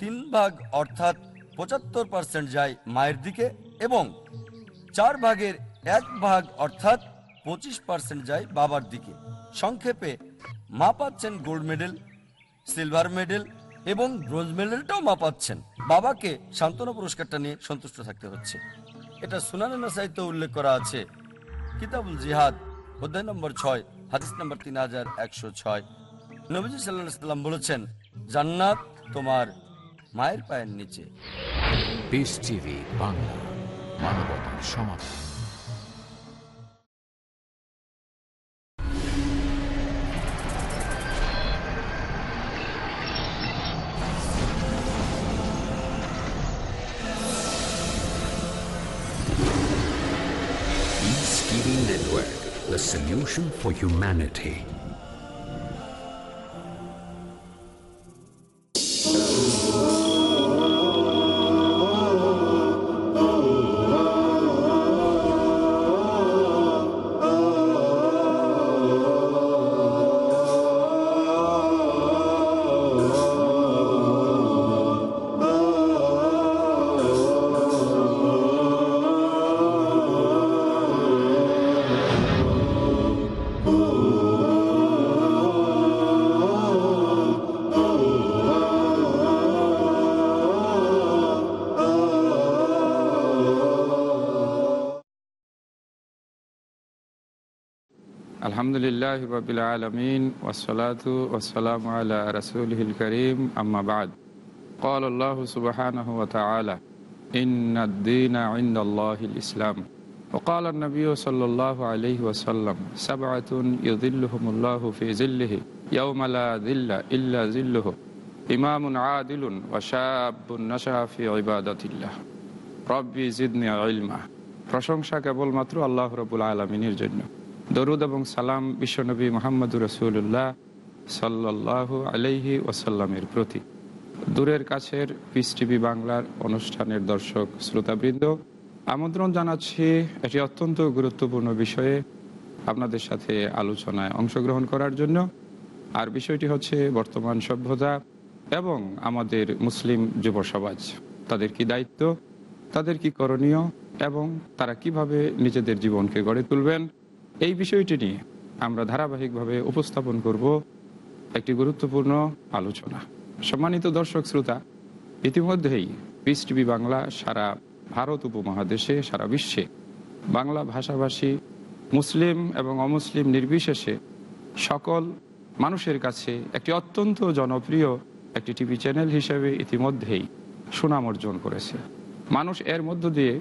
তিন ভাগ অর্থাৎ পঁচাত্তর পার্সেন্ট যায় মায়ের দিকে এবং চার ভাগের এক ভাগ অর্থাৎ পঁচিশ পার্সেন্ট যায় বাবার দিকে। সংক্ষেপে মা পাচ্ছেন গোল্ড মেডেল সিলভার মেডেল এবং ব্রোঞ্জ মেডেলটাও মা পাচ্ছেন। বাবাকে সান্ত্বনা পুরস্কারটা নিয়ে সন্তুষ্ট থাকতে হচ্ছে। এটা সুনানে নাসাইতে উল্লেখ করা আছে। কিতাবুল জিহাদ, অধ্যায় নম্বর ছয়, হাদিস নম্বর তিন হাজার একশো ছয়। নবীজি সাল্লাহ সাল্লাম বলেছেন, জান্নাত তোমার মায়ের পায়ের নিচে Peace TV বাংলা মানবতার সমাধান Network, the solution for humanity. আলহামদুলিল্লাহ রবিল আলমিন ওসলাতু ওসালাম আলা রসুলহিল করিম আম্মা বাদ قال الله سبحانه وتعالى إن الدين عند الله الإسلام وقال النبي صلى الله عليه وسلم سبعة يظلهم الله في ظله يوم لا ظل إلا ظله إمام عادل وشاب نشأ في عبادة الله রব্বি জিদনি ইলমা প্রশংসা কেবলমাত্র আল্লাহ রবুল আলমিনের জন্য দরুদ এবং সালাম বিশ্বনবী মোহাম্মদুর রসুল্লাহ সাল্লাহ আলহি ওসাল্লামের প্রতি। দূরের কাছের পিস টিভি বাংলার অনুষ্ঠানের দর্শক, শ্রোতাবৃন্দ, আমন্ত্রণ জানাচ্ছি একটি অত্যন্ত গুরুত্বপূর্ণ বিষয়ে আপনাদের সাথে আলোচনায় অংশগ্রহণ করার জন্য। আর বিষয়টি হচ্ছে বর্তমান সভ্যতা এবং আমাদের মুসলিম যুব সমাজ। তাদের কি দায়িত্ব? তাদের কি করণীয়? এবং তারা কীভাবে নিজেদের জীবনকে গড়ে তুলবেন? এই বিষয়টি নিয়ে আমরা ধারাবাহিকভাবে উপস্থাপন করব একটি গুরুত্বপূর্ণ আলোচনা। সম্মানিত দর্শক শ্রোতা, ইতিমধ্যেই পিস টিভি বাংলা সারা ভারত উপমহাদেশে, সারা বিশ্বে বাংলা ভাষাভাষী, মুসলিম এবং অমুসলিম নির্বিশেষে সকল মানুষের কাছে একটি অত্যন্ত জনপ্রিয় একটি টিভি চ্যানেল হিসেবে ইতিমধ্যেই সুনাম অর্জন করেছে। মানুষ এর মধ্য দিয়ে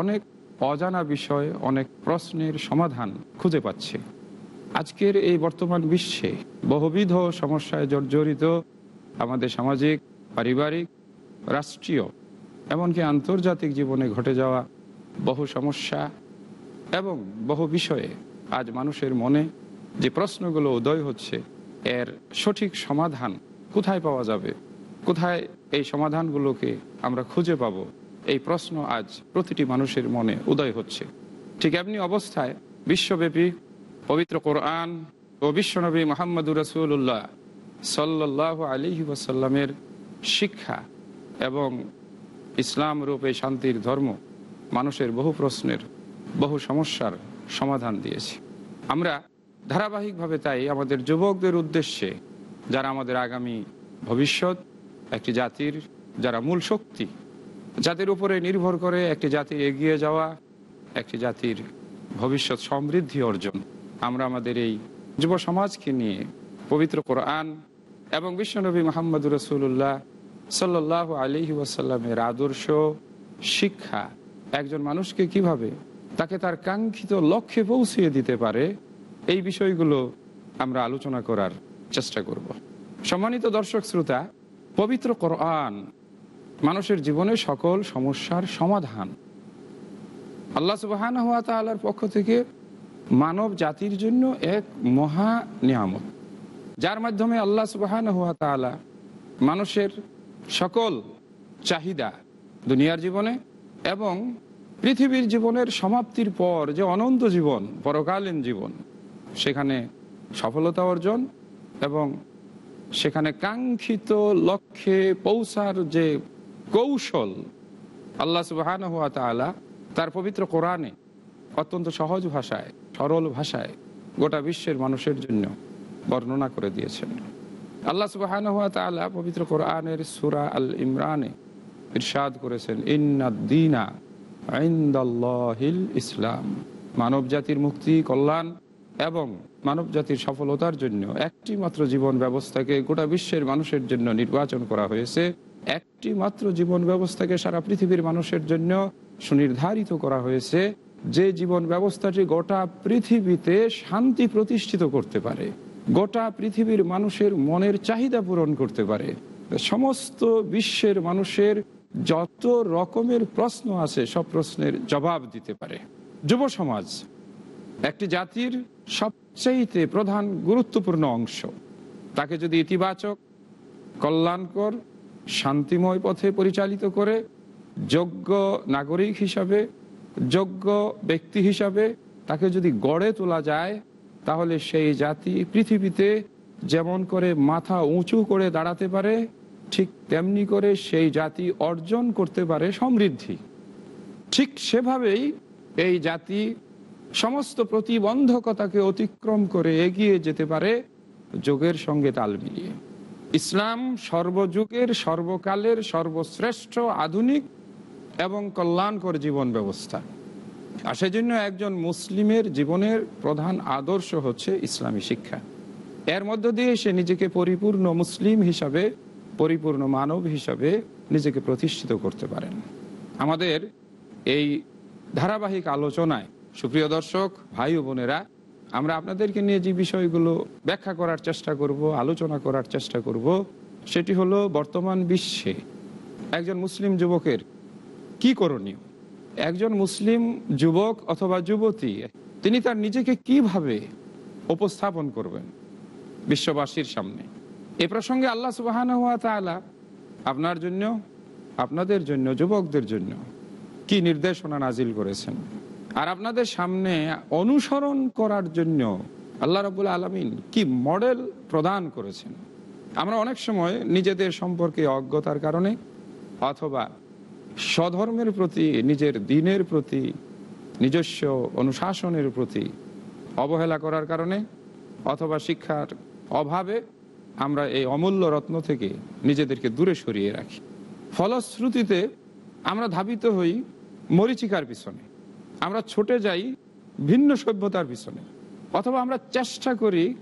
অনেক অজানা বিষয় অনেক প্রশ্নের সমাধান খুঁজে পাচ্ছে। আজকের এই বর্তমান বিশ্বে বহুবিধ সমস্যায় জর্জরিত আমাদের সামাজিক, পারিবারিক, রাষ্ট্রীয়, এমনকি আন্তর্জাতিক জীবনে ঘটে যাওয়া বহু সমস্যা এবং বহু বিষয়ে আজ মানুষের মনে যে প্রশ্নগুলো উদয় হচ্ছে, এর সঠিক সমাধান কোথায় পাওয়া যাবে? কোথায় এই সমাধানগুলোকে আমরা খুঁজে পাব? এই প্রশ্ন আজ প্রতিটি মানুষের মনে উদয় হচ্ছে। ঠিক এমনি অবস্থায় বিশ্বব্যাপী পবিত্র কোরআন ও বিশ্বনবী মোহাম্মদুর রসুল্লাহ সাল্লাহ আলী ওয়াসাল্লামের শিক্ষা এবং ইসলাম রূপে শান্তির ধর্ম মানুষের বহু প্রশ্নের, বহু সমস্যার সমাধান দিয়েছে। আমরা ধারাবাহিকভাবে তাই আমাদের যুবকদের উদ্দেশ্যে, যারা আমাদের আগামী ভবিষ্যৎ, একটি জাতির, যারা মূল শক্তি যাদের উপরে নির্ভর করে একটি জাতির এগিয়ে যাওয়া, একটি জাতির ভবিষ্যৎ সমৃদ্ধি অর্জন। আমরা আমাদের এই যুব সমাজকে নিয়ে পবিত্র কোরআন এবং বিশ্বনবী মোহাম্মদুর রসুল্লাহ সাল্লাহ আলহি ওয়াসাল্লামের আদর্শ, শিক্ষা একজন মানুষকে কীভাবে তাকে তার কাঙ্ক্ষিত লক্ষ্যে পৌঁছিয়ে দিতে পারে, এই বিষয়গুলো আমরা আলোচনা করার চেষ্টা করব। সম্মানিত দর্শক, শ্রোতা, পবিত্র কোরআন মানুষের জীবনে সকল সমস্যার সমাধান। আল্লাহ সুবাহান হাত তালার পক্ষ থেকে মানব জাতির জন্য এক মহা নিয়ামত, যার মাধ্যমে আল্লাহ সুবাহান হুয়া তালা মানুষের সকল চাহিদা দুনিয়ার জীবনে এবং পৃথিবীর জীবনের সমাপ্তির পর যে অনন্ত জীবন, পরকালীন জীবন, সেখানে সফলতা অর্জন এবং সেখানে কাঙ্ক্ষিত লক্ষ্যে পৌঁছার যে কৌশল আল্লাহ সুবাহান হাত তালা তার পবিত্র কোরআনে অত্যন্ত সহজ ভাষায়, সরল ভাষায় গোটা বিশ্বের মানুষের জন্য বর্ণনা করে দিয়েছেন। আল্লাহ সুবাহান হাত তালা পবিত্র কোরআনের সুরা আল ইমরানে ইরশাদ করেছেন, ইন্নাদ্দিনা আইন্দাল্লাহিল ইসলাম। মানব জাতির মুক্তি, কল্যাণ এবং মানব জাতির সফলতার জন্য একটি মাত্র জীবন ব্যবস্থাকে গোটা বিশ্বের মানুষের জন্য নির্বাচন করা হয়েছে। একটি মাত্র জীবন ব্যবস্থাকে সারা পৃথিবীর মানুষের জন্য সুনির্ধারিত করা হয়েছে যে জীবন ব্যবস্থাটি গোটা পৃথিবীতে শান্তি প্রতিষ্ঠিত করতে পারে, গোটা পৃথিবীর মানুষের মনের চাহিদা পূরণ করতে পারে। সমস্ত বিশ্বের মানুষের যত রকমের প্রশ্ন আছে, সব প্রশ্নের জবাব দিতে পারে। যুব সমাজ একটি জাতির সবচেয়ে প্রধান গুরুত্বপূর্ণ অংশ। তাকে যদি ইতিবাচক, কল্যাণকর শান্তিময় পথে পরিচালিত করে যোগ্য নাগরিক হিসাবে, যোগ্য ব্যক্তি হিসাবে তাকে যদি গড়ে তোলা যায়, তাহলে সেই জাতি পৃথিবীতে যেমন করে মাথা উঁচু করে দাঁড়াতে পারে, ঠিক তেমনি করে সেই জাতি অর্জন করতে পারে সমৃদ্ধি। ঠিক সেভাবেই এই জাতি সমস্ত প্রতিবন্ধকতাকে অতিক্রম করে এগিয়ে যেতে পারে যোগের সঙ্গে তাল মিলিয়ে। ইসলাম সর্বযুগের, সর্বকালের, সর্বশ্রেষ্ঠ, আধুনিক এবং কল্যাণকর জীবন ব্যবস্থা। আর সেজন্য একজন মুসলিমের জীবনের প্রধান আদর্শ হচ্ছে ইসলামী শিক্ষা। এর মধ্য দিয়ে সে নিজেকে পরিপূর্ণ মুসলিম হিসাবে, পরিপূর্ণ মানব হিসাবে নিজেকে প্রতিষ্ঠিত করতে পারেন। আমাদের এই ধারাবাহিক আলোচনায় সুপ্রিয় দর্শক, ভাই বোনেরা আমরা আপনাদেরকে নিয়ে যে বিষয়গুলো ব্যাখ্যা করার চেষ্টা করব, আলোচনা করার চেষ্টা করব, সেটি হলো বর্তমান বিশ্বে একজন মুসলিম যুবকের কি করণীয়? একজন মুসলিম যুবক অথবা যুবতী, তিনি তার নিজেকে কীভাবে উপস্থাপন করবেন বিশ্ববাসীর সামনে? এ প্রসঙ্গে আল্লাহ সুবাহান হাত তাআলা আপনার জন্য, আপনাদের জন্য, যুবকদের জন্য কি নির্দেশনা নাজিল করেছেন? আর আপনাদের সামনে অনুসরণ করার জন্য আল্লাহ রবুল আলমিন কি মডেল প্রদান করেছেন। আমরা অনেক সময় নিজেদের সম্পর্কে অজ্ঞতার কারণে অথবা স্বধর্মের প্রতি, নিজের দিনের প্রতি, নিজস্ব অনুশাসনের প্রতি অবহেলা করার কারণে অথবা শিক্ষার অভাবে আমরা এই অমূল্য রত্ন থেকে নিজেদেরকে দূরে সরিয়ে রাখি। ফলশ্রুতিতে আমরা ধাবিত হই মরিচিকার পিছনে। আমরা ছুটে যাই ভিন্ন সভ্যতার পিছনে। অথবা আমরা চেষ্টা করি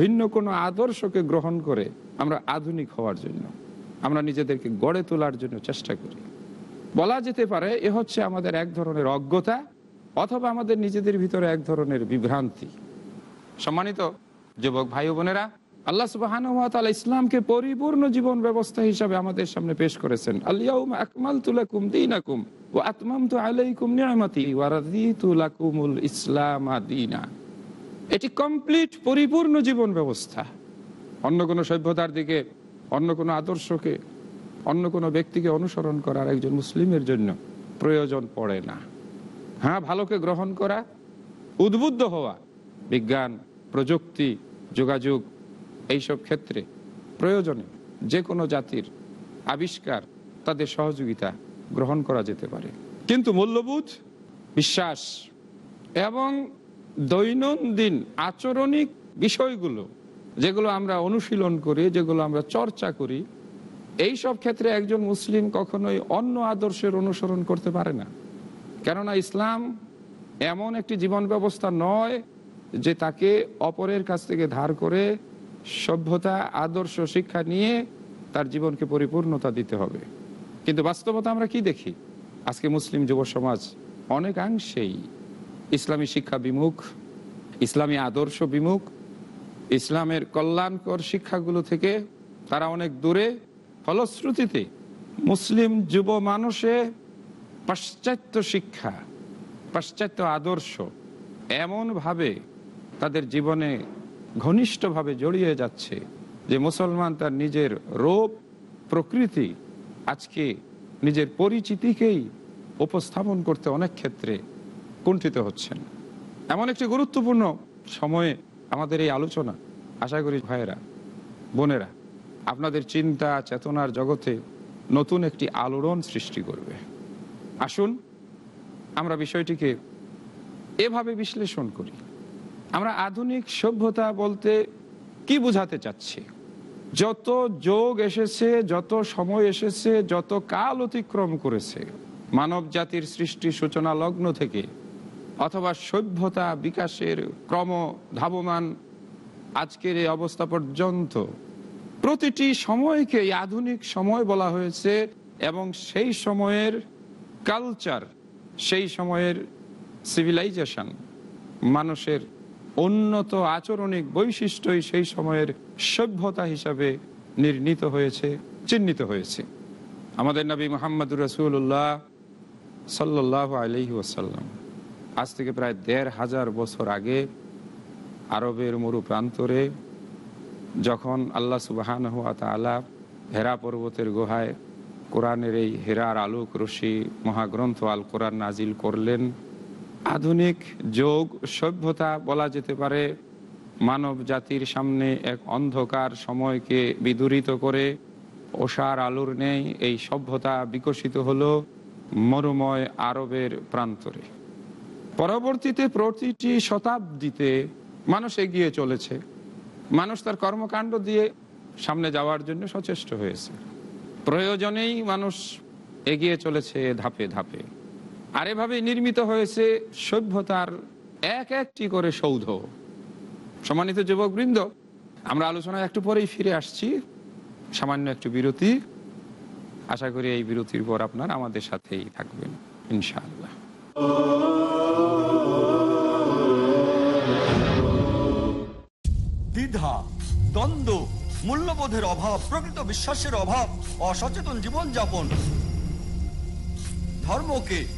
ভিন্ন কোনো আদর্শকে গ্রহণ করে আমরা আধুনিক হওয়ার জন্য। আমরা নিজেদেরকে গড়ে তোলার জন্য চেষ্টা করি। বলা যেতে পারে, এ হচ্ছে আমাদের এক ধরনের অজ্ঞতা অথবা আমাদের নিজেদের ভিতরে এক ধরনের বিভ্রান্তি। সম্মানিত যুবক ভাই বোনেরা আল্লাহ সুবাহান ইসলামকে পরিপূর্ণ জীবন ব্যবস্থা হিসাবে আমাদের সামনে পেশ করেছেন। আকমাল নিয়ামতি লাকুমুল ইসলাম দিনা। এটি কমপ্লিট পরিপূর্ণ জীবন ব্যবস্থা। অন্য কোনো সভ্যতার দিকে, অন্য কোনো আদর্শকে, অন্য কোনো ব্যক্তিকে অনুসরণ করার একজন মুসলিমের জন্য প্রয়োজন পড়ে না। হ্যাঁ ভালোকে গ্রহণ করা, উদ্বুদ্ধ হওয়া, বিজ্ঞান, প্রযুক্তি, যোগাযোগ এইসব ক্ষেত্রে প্রয়োজনে যে কোনো জাতির আবিষ্কার তাদের সহযোগিতা গ্রহণ করা যেতে পারে। কিন্তু মূল্যবোধ? বিশ্বাস এবং দৈনন্দিন আচরণিক বিষয়গুলো যেগুলো আমরা অনুশীলন করি যেগুলো আমরা চর্চা করি এই সব ক্ষেত্রে একজন মুসলিম কখনোই অন্য আদর্শের অনুসরণ করতে পারে না। কেননা ইসলাম এমন একটি জীবন ব্যবস্থা নয় যে তাকে অপরের কাছ থেকে ধার করে সভ্যতা, আদর্শ, শিক্ষা নিয়ে তার জীবনকে পরিপূর্ণতা দিতে হবে। কিন্তু বাস্তবতা আমরা কি দেখি? আজকে মুসলিম যুব সমাজ অনেকাংশেই ইসলামী শিক্ষা বিমুখ, ইসলামী আদর্শ বিমুখ, ইসলামের কল্যাণকর শিক্ষাগুলো থেকে তারা অনেক দূরে। ফলশ্রুতিতে মুসলিম যুব মানুষে পাশ্চাত্য শিক্ষা, পাশ্চাত্য আদর্শ এমনভাবে তাদের জীবনে ঘনিষ্ঠভাবে জড়িয়ে যাচ্ছে যে মুসলমান তার নিজের রূপ প্রকৃতি আজকে নিজের পরিচিতিকেই উপস্থাপন করতে অনেক ক্ষেত্রে কুণ্ঠিত হচ্ছেন। এমন একটি গুরুত্বপূর্ণ সময়ে আমাদের এই আলোচনা, আশা করি ভাইয়েরা, বোনেরা, আপনাদের চিন্তা, চেতনার জগতে নতুন একটি আলোড়ন সৃষ্টি করবে। আসুন আমরা বিষয়টিকে এভাবে বিশ্লেষণ করি। আমরা আধুনিক সভ্যতা বলতে কি বোঝাতে চাচ্ছি? যত যোগ এসেছে, যত সময় এসেছে, যত কাল অতিক্রম করেছে, মানব জাতির সৃষ্টি সূচনা লগ্ন থেকে, অথবা সভ্যতা বিকাশের ক্রম ধাবমান, আজকের এই অবস্থা পর্যন্ত, প্রতিটি সময়কে আধুনিক সময় বলা হয়েছে এবং সেই সময়ের কালচার সেই সময়ের সিভিলাইজেশন মানুষের উন্নত আচরণিক বৈশিষ্ট্যই সেই সময়ের সভ্যতা হিসাবে নির্ণীত হয়েছে, চিহ্নিত হয়েছে। আমাদের নবী মোহাম্মদুর রসুল্লাহ সাল্লাহ আলহি ওসাল্লাম আজ থেকে প্রায় দেড় হাজার বছর আগে আরবের মরু প্রান্তরে যখন আল্লাহ সুবাহান হুয়া তালা হেরা পর্বতের গুহায় কোরআনের এই হেরার আলোক রশি মহাগ্রন্থ আল কোরআন নাজিল করলেন আধুনিক যোগ, সভ্যতা বলা যেতে পারে। মানব জাতির সামনে এক অন্ধকার সময়কে বিদূরিত করে ওষার আলোর নেই, এই সভ্যতা বিকশিত হলো মরুময় আরবের প্রান্তরে। পরবর্তীতে প্রতিটি শতাব্দীতে মানুষ এগিয়ে চলেছে। মানুষ তার কর্মকাণ্ড দিয়ে সামনে যাওয়ার জন্য সচেষ্ট হয়েছে। প্রয়োজনেই মানুষ এগিয়ে চলেছে ধাপে ধাপে। আর এভাবে নির্মিত হয়েছে সভ্যতার এক একটি করে সৌধ। সম্মানিত যুবকবৃন্দ, আমরা আলোচনায় একটু পরেই ফিরে আসছি। সামান্য একটু বিরতি। আশা করি এই বিরতির পর আপনার আমাদের সাথেই থাকবেন, ইনশাআল্লাহ। দ্বিধা, দ্বন্দ্ব, মূল্যবোধের অভাব, প্রকৃত বিশ্বাসের অভাব, অসচেতন জীবনযাপন। ধর্মকে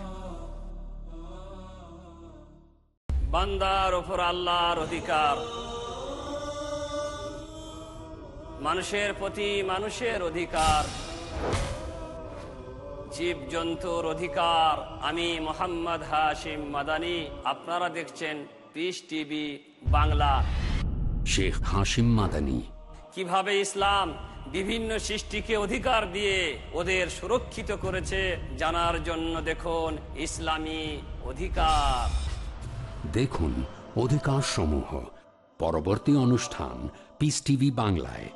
বান্দার ওপর আল্লাহর অধিকার। মানুষের প্রতি মানুষের অধিকার। জীব জন্তুর অধিকার। আমি মোহাম্মদ হাশিম মাদানি আপনারা দেখছেন পিস টিভি বাংলা। শেখ হাসিম মাদানি। কীভাবে ইসলাম বিভিন্ন সৃষ্টিকে অধিকার দিয়ে ওদের সুরক্ষিত করেছে জানার জন্য দেখুন ইসলামী অধিকার। দেখুন অধিকার সমূহ পরবর্তী অনুষ্ঠান পিস টিভি বাংলায়।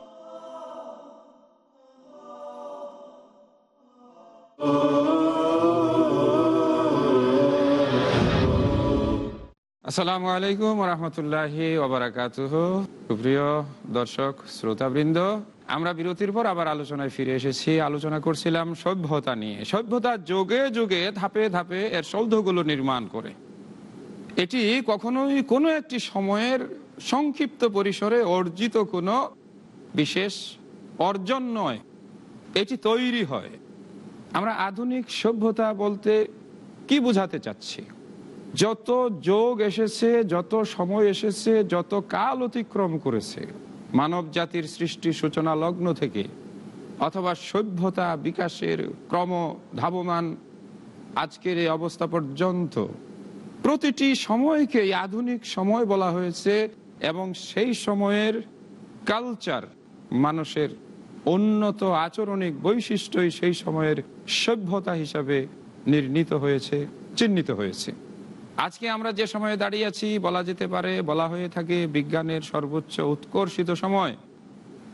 আসসালামু আলাইকুম রহমতুল্লাহি সুপ্রিয় দর্শক, শ্রোতাবৃন্দ, আমরা বিরতির পর আবার আলোচনায় ফিরে এসেছি। আলোচনা করছিলাম সভ্যতা নিয়ে। সভ্যতা যোগে যোগে ধাপে ধাপে এর সৌধগুলো নির্মাণ করে। এটি কখনোই কোনো একটি সময়ের সংক্ষিপ্ত পরিসরে অর্জিত কোনো বিশেষ অর্জন নয়। এটি তৈরি হয়। আমরা আধুনিক সভ্যতা বলতে কি বোঝাতে চাচ্ছি? যত যোগ এসেছে, যত সময় এসেছে, যত কাল অতিক্রম করেছে, মানব জাতির সৃষ্টি সূচনা লগ্ন থেকে, অথবা সভ্যতা বিকাশের ক্রম ধাবমান আজকের এই অবস্থা পর্যন্ত প্রতিটি সময়কে আধুনিক সময় বলা হয়েছে এবং সেই সময়ের কালচার মানুষের উন্নত আচরণিক বৈশিষ্ট্যই সেই সময়ের সভ্যতা হিসাবে নির্ণীত হয়েছে, চিহ্নিত হয়েছে। আজকে আমরা যে সময়ে দাঁড়িয়ে আছি, বলা যেতে পারে, বলা হয়ে থাকে বিজ্ঞানের সর্বোচ্চ উৎকর্ষিত সময়।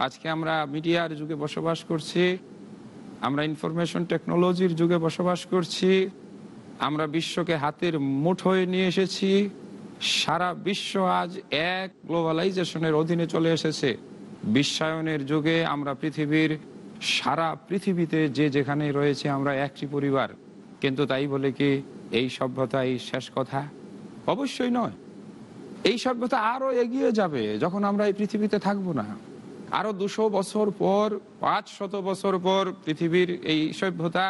আজকে আমরা মিডিয়ার যুগে বসবাস করছি, আমরা ইনফরমেশন টেকনোলজির যুগে বসবাস করছি আমরা বিশ্বকে হাতের মুঠোয় নিয়ে এসেছি। সারা বিশ্ব আজ এক গ্লোবালাইজেশনের অধীনে চলে এসেছে। বিশ্বায়নের যুগে আমরা পৃথিবীর সারা পৃথিবীতে যে যেখানে রয়েছে আমরা একটি পরিবার। কিন্তু তাই বলে কি এই সভ্যতা এই শেষ কথা? অবশ্যই নয়। এই সভ্যতা আরও এগিয়ে যাবে যখন আমরা এই পৃথিবীতে থাকব না। আরও দুশো বছর পর পাঁচ শত বছর পর পৃথিবীর এই সভ্যতা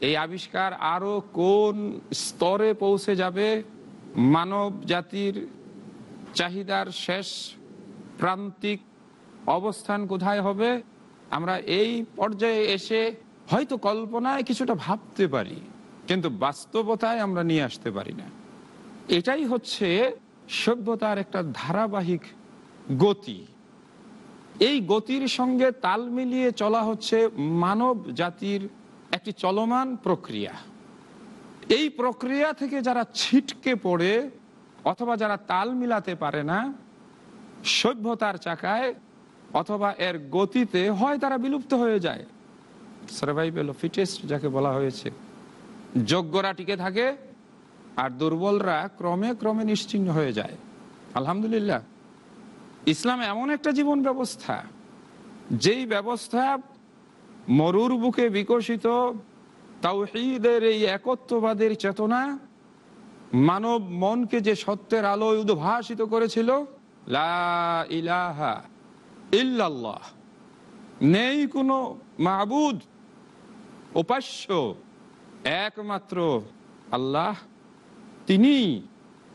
এই আবিষ্কার আরও কোন স্তরে পৌঁছে যাবে? মানব জাতির চাহিদার শেষ প্রান্তিক অবস্থান কোথায় হবে? আমরা এই পর্যায়ে এসে হয়তো কল্পনায় কিছুটা ভাবতে পারি, কিন্তু বাস্তবতায় আমরা নিয়ে আসতে পারি না। এটাই হচ্ছে সভ্যতার একটা ধারাবাহিক গতি। এই গতির সঙ্গে তাল মিলিয়ে চলা হচ্ছে মানব জাতির একটি চলমান প্রক্রিয়া। এই প্রক্রিয়া থেকে যারা ছিটকে পড়ে অথবা যারা তাল মিলাতে পারে না, সভ্যতার চাকায় অথবা এর গতিতে হয় তারা বিলুপ্ত হয়ে যায়। সার্ভাইভেল ফিটেস্ট যাকে বলা হয়েছে। যোগ্যরা টিকে থাকে আর দুর্বলরা ক্রমে ক্রমে নিশ্চিহ্ন হয়ে যায়। আলহামদুলিল্লাহ। ইসলাম এমন একটা জীবন ব্যবস্থা, যেই ব্যবস্থা মরুর বুকে বিকশিত তাওহীদের এই একত্ববাদের চেতনা মানব মনকে যে সত্যের আলোয় উদ্ভাসিত করেছিল ইলাহা ইল্লাল্লাহ। নেই কোনো মাহবুদ উপাস্য, একমাত্র আল্লাহ। তিনি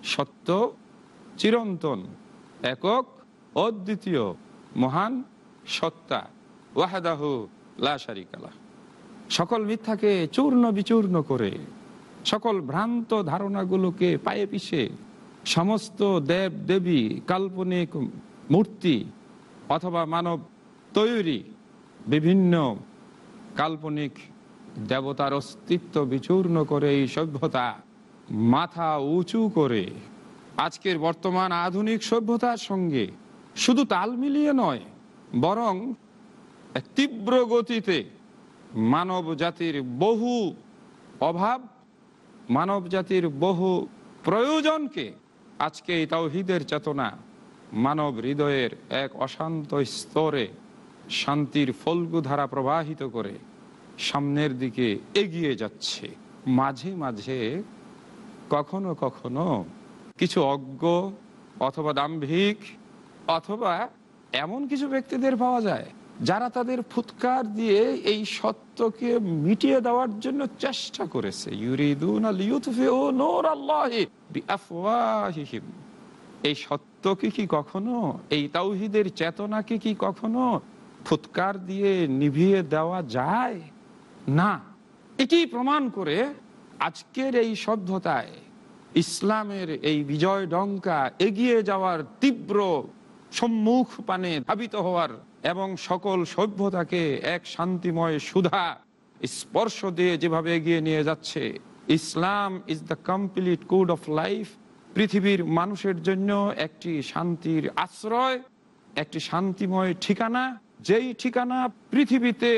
সত্য, চিরন্তন, একক, অদ্বিতীয়, মহান সত্তা। ওয়াহাদাহু লা শারিকালা সকল মিথ্যাকে চূর্ণ বিচূর্ণ করে, সকল ভ্রান্ত ধারণাগুলোকে পায়ে পিষে, সমস্ত দেব দেবী কাল্পনিক মূর্তি অথবা মানব তৈরি বিভিন্ন কাল্পনিক দেবতার অস্তিত্ব বিচূর্ণ করে এই সভ্যতা মাথা উঁচু করে। আজকের বর্তমান আধুনিক সভ্যতার সঙ্গে শুধু তাল মিলিয়ে নয়, বরং তীব্র গতিতে মানব জাতির বহু অভাব, মানব জাতির বহু প্রয়োজনকে আজকে এই তাওহিদের চেতনা মানব হৃদয়ের এক অশান্ত স্তরে শান্তির ফল্গু ধারা প্রবাহিত করে সামনের দিকে এগিয়ে যাচ্ছে। মাঝে মাঝে কখনো কখনো কিছু অজ্ঞ অথবা দাম্ভিক অথবা এমন কিছু ব্যক্তিদের পাওয়া যায় যারা তাদের ফুৎকার দিয়ে এই সত্যকে মিটিয়ে দেওয়ার জন্য চেষ্টা করেছে। এই সত্যকে কি কখনো, এই তাওহিদের চেতনাকে কি কখনো ফুৎকার দিয়ে নিভিয়ে দেওয়া যায়? না। এটি প্রমাণ করে আজকের এই সভ্যতায় ইসলামের এই বিজয় ডঙ্কা এগিয়ে যাওয়ার তীব্র সম্মুখ পানে ধাবিত হওয়ার এবং সকল সভ্যতাকে এক শান্তিময় সুধা, স্পর্শ দিয়ে যেভাবে এগিয়ে নিয়ে যাচ্ছে, Islam is the complete code of life পৃথিবীর মানুষের জন্য একটি শান্তির আশ্রয়, একটি শান্তিময় ঠিকানা, যেই ঠিকানা পৃথিবীতে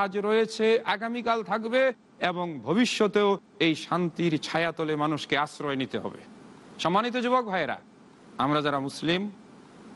আজ রয়েছে, আগামীকাল থাকবে এবং ভবিষ্যতেও এই শান্তির ছায়াতলে মানুষকে আশ্রয় নিতে হবে। সম্মানিত যুবক ভাইয়েরা, আমরা যারা মুসলিম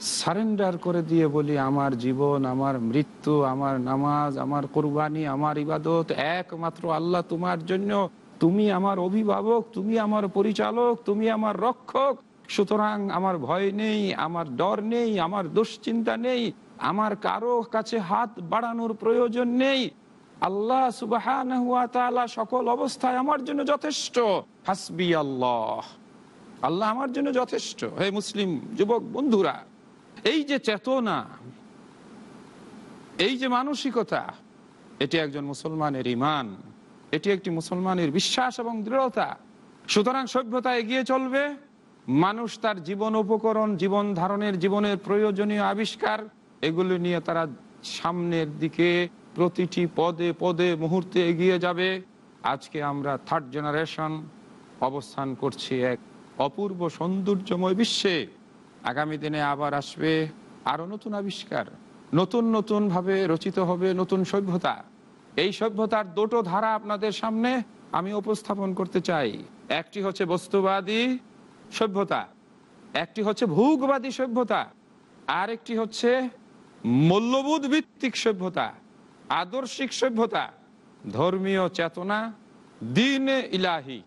সারেন্ডার করে দিয়ে বলি, আমার জীবন, আমার মৃত্যু, আমার নামাজ, আমার কোরবানি, আমার ইবাদত, একমাত্র আল্লাহ তোমার জন্য। তুমি আমার অভিভাবক, তুমি আমার পরিচালক, তুমি আমার রক্ষক। সুতরাং আমার ভয় নেই, আমার ডর নেই, আমার দুশ্চিন্তা নেই, আমার কারও কাছে হাত বাড়ানোর প্রয়োজন নেই। আল্লাহ সুবাহ সকল অবস্থায় আমার জন্য যথেষ্ট। হাসবি আল্লাহ। আল্লাহ আমার জন্য যথেষ্ট। হে মুসলিম, যুবক, বন্ধুরা এই যে চেতনা, এই যে মানসিকতা, এটি একজন মুসলমানের ইমান এটি একটি মুসলমানের বিশ্বাস এবং দৃঢ়তা। সুতরাং সভ্যতা এগিয়ে চলবে, মানুষ তার জীবন উপকরণ, জীবন ধারণের, জীবনের প্রয়োজনীয় আবিষ্কার, এগুলো নিয়ে তারা সামনের দিকে প্রতিটি পদে পদে, মুহূর্তে এগিয়ে যাবে। আজকে আমরা থার্ড জেনারেশন অবস্থান করছি এক অপূর্ব সৌন্দর্যময় বিশ্বে। আগামী দিনে আবার আসবে আরও নতুন আবিষ্কার, নতুন নতুন ভাবে রচিত হবে নতুন সভ্যতা। এই সভ্যতার দুটো ধারা আপনাদের সামনে আমি উপস্থাপন করতে চাই। একটি হচ্ছে বস্তুবাদী সভ্যতা, একটি হচ্ছে ভোগবাদী সভ্যতা আর একটি হচ্ছে মূল্যবোধ ভিত্তিক সভ্যতা, আদর্শিক সভ্যতা, ধর্মীয় চেতনা, দিন ইলাহি,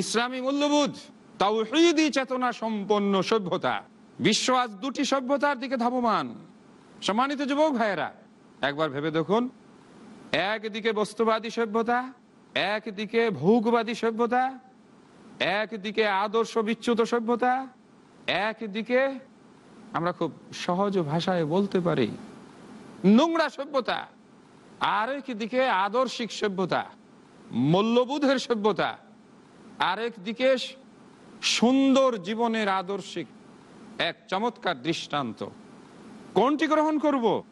ইসলামী মূল্যবোধ, তাওহীদি চেতনা সম্পন্ন সভ্যতা। বিশ্ব আজ দুটি সভ্যতার দিকে ধাবমান। সম্মানিত যুবক ভাইয়েরা, একবার ভেবে দেখুন, একদিকে বস্তুবাদী সভ্যতা, একদিকে ভোগবাদী সভ্যতা, একদিকে আদর্শ বিচ্যুত সভ্যতা, একদিকে আমরা খুব সহজ ভাষায় বলতে পারি, নোংরা সভ্যতা আরেক দিকে আদর্শিক সভ্যতা, মূল্যবোধের সভ্যতা আরেক দিকে সুন্দর জীবনের আদর্শিক এক চমৎকার দৃষ্টান্ত। কোনটি গ্রহণ করব?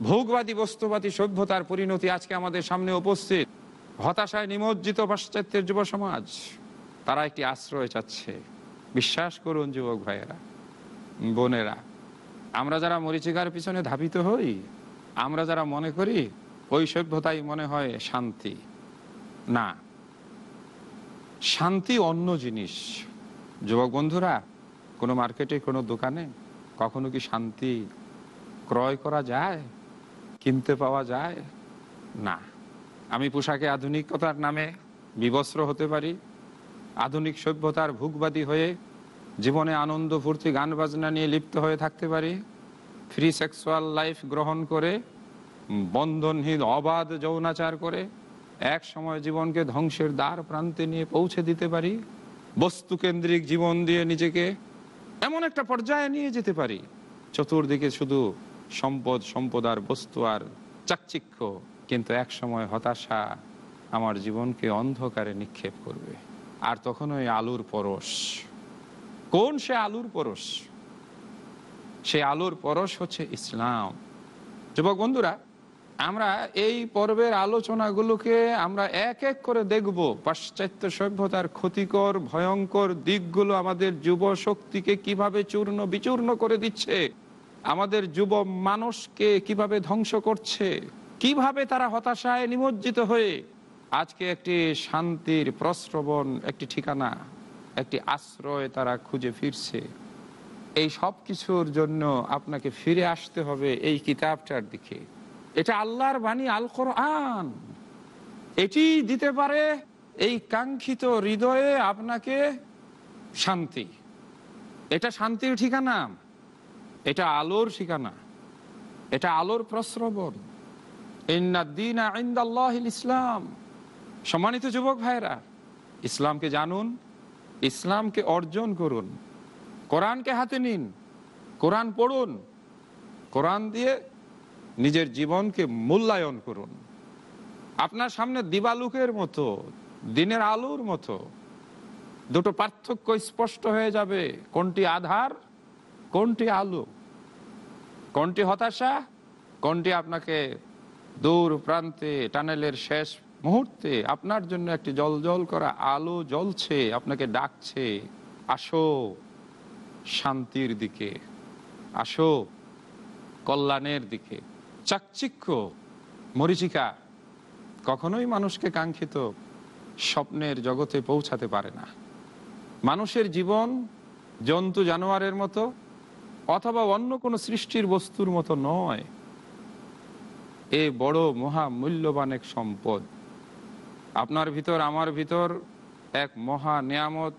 ভোগবাদী, বস্তুবাদী, সভ্যতার পরিণতি আজকে আমাদের সামনে উপস্থিত। হতাশায় নিমজ্জিত পাশ্চাত্যের যুব সমাজ। তারা একটি আশ্রয় চাচ্ছে। বিশ্বাস করুন যুবক ভাইয়েরা, বোনেরা, আমরা যারা মরিচিকার পিছনে ধাবিত হই, আমরা যারা মনে করি ওই সভ্যতাই মনে হয় শান্তি। না, শান্তি অন্য জিনিস। যুবক বন্ধুরা কোনো মার্কেটে, কোনো দোকানে কখনো কি শান্তি ক্রয় করা যায়? কিনতে পাওয়া যায়? না। আমি পোশাকে আধুনিকতার নামে বিবস্ত্র হতে পারি, আধুনিক সভ্যতার ভুগবাদী হয়ে জীবনে আনন্দ, ফুর্তি, গান, বাজনা নিয়ে লিপ্ত হয়ে থাকতে পারি, ফ্রি সেক্সুয়াল লাইফ গ্রহণ করে, বন্ধনহীন, অবাধ যৌনাচার করে, এক সময় জীবনকে ধ্বংসের দ্বার প্রান্তে নিয়ে পৌঁছে দিতে পারি, বস্তুকেন্দ্রিক জীবন দিয়ে নিজেকে এমন একটা পর্যায়ে নিয়ে যেতে পারি। চতুর্দিকে শুধু সম্পদ সম্পদ আর বস্তু আর চাকচিক্য, কিন্তু এক সময় হতাশা আমার জীবনকে অন্ধকারে নিক্ষেপ করবে। আর তখন ওই আলুর পরশ। কোন সে আলুর পরশ? সে আলুর পরশ হচ্ছে ইসলাম। যুবক বন্ধুরা আমরা এই পর্বের আলোচনাগুলোকে আমরা এক এক করে দেখব। পাশ্চাত্য সভ্যতার ক্ষতিকর, ভয়ঙ্কর দিকগুলো আমাদের যুব শক্তিকে কীভাবে চূর্ণ বিচূর্ণ করে দিচ্ছে? আমাদের যুব মানুষকে কীভাবে ধ্বংস করছে? কীভাবে তারা হতাশায় নিমজ্জিত হয়ে? আজকে একটি শান্তির প্রশ্রবণ একটি ঠিকানা, একটি আশ্রয় তারা খুঁজে ফিরছে। এই সব কিছুর জন্য আপনাকে ফিরে আসতে হবে এই কিতাবটার দিকে। এটা আল্লাহর বাণী আল কোরআন এটি দিতে পারে এই কাঙ্ক্ষিত হৃদয়ে আপনাকে শান্তি। এটা শান্তির ঠিকানা, এটা আলোর ঠিকানা, এটা আলোর প্রশ্রবণ ইসলাম। সম্মানিত যুবক ভাইরা ইসলামকে জানুন, ইসলামকে অর্জন করুন। কোরআনকে হাতে নিন, কোরআন পড়ুন, কোরআন দিয়ে নিজের জীবনকে মূল্যায়ন করুন। আপনার সামনে দিবালুকের মতো, দিনের আলোর মতো, দুটো পার্থক্য স্পষ্ট হয়ে যাবে। কোনটি আধার, কোনটি আলো? কোনটি হতাশা? কোনটি আপনাকে দূর প্রান্তে, টানেলের শেষ মুহূর্তে আপনার জন্য একটি জল জল করা আলো জ্বলছে, আপনাকে ডাকছে, আসো শান্তির দিকে, আসো কল্যাণের দিকে। চাকচিক্য। মরিচিকা, কখনোই মানুষকে কাঙ্ক্ষিত স্বপ্নের জগতে পৌঁছাতে পারে না। মানুষের জীবন জন্তু জানোয়ারের মতো অথবা অন্য কোনো সৃষ্টির বস্তুর মতো নয়। এ বড় মহা মূল্যবান এক সম্পদ। আপনার ভিতর, আমার ভিতর এক মহা নিয়ামত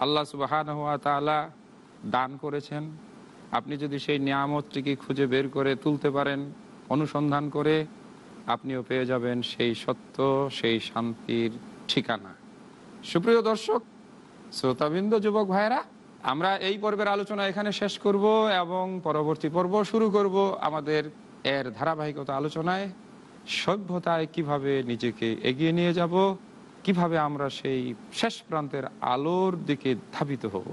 আল্লাহ সুবাহান হাত তালা দান করেছেন। আপনি যদি সেই নিয়ামতটিকে খুঁজে বের করে তুলতে পারেন অনুসন্ধান করে আপনিও পেয়ে যাবেন সেই সত্য, সেই শান্তির ঠিকানা। সুপ্রিয় দর্শক, শ্রোতাবৃন্দ, যুবক ভাইরা আমরা এই পর্বের আলোচনা এখানে শেষ করব এবং পরবর্তী পর্ব শুরু করব আমাদের এর ধারাবাহিকতা আলোচনায়। সভ্যতায় কীভাবে নিজেকে এগিয়ে নিয়ে যাব, কীভাবে আমরা সেই শেষ প্রান্তের আলোর দিকে ধাবিত হব।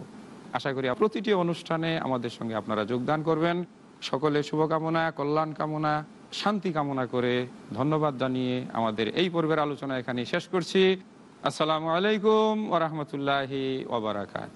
আশা করি প্রতিটি অনুষ্ঠানে আমাদের সঙ্গে আপনারা যোগদান করবেন। সকলে শুভকামনা, কল্যাণ কামনা, শান্তি কামনা করে ধন্যবাদ জানিয়ে আমাদের এই পর্বের আলোচনা এখানে শেষ করছি। আসসালামু আলাইকুম ওরহমতুল্লাহি ওবরাকাত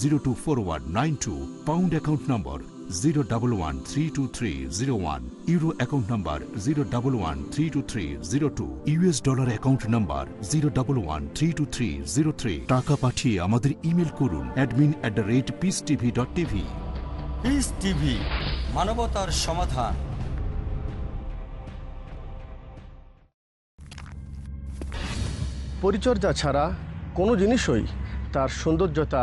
zero two four one nine two pound account number zero double one three two three zero one euro account number zero double one three two three zero two US dollar account number zero double one three two three zero three টাকা পাঠিয়ে আমাদের email করুন admin at the rate Peace TV dot TV Peace TV মানবতার সমাধান। পরিচর্যা ছাড়া কোনো জিনিসই তার সৌন্দর্যতা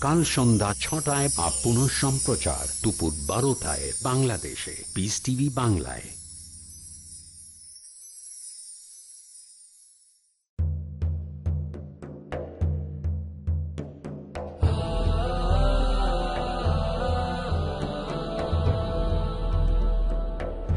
কাল সন্ধ্যা ছটায় বা পুনঃ সম্প্রচার দুপুর বারোটায় বাংলাদেশে পিস টিভি বাংলায়।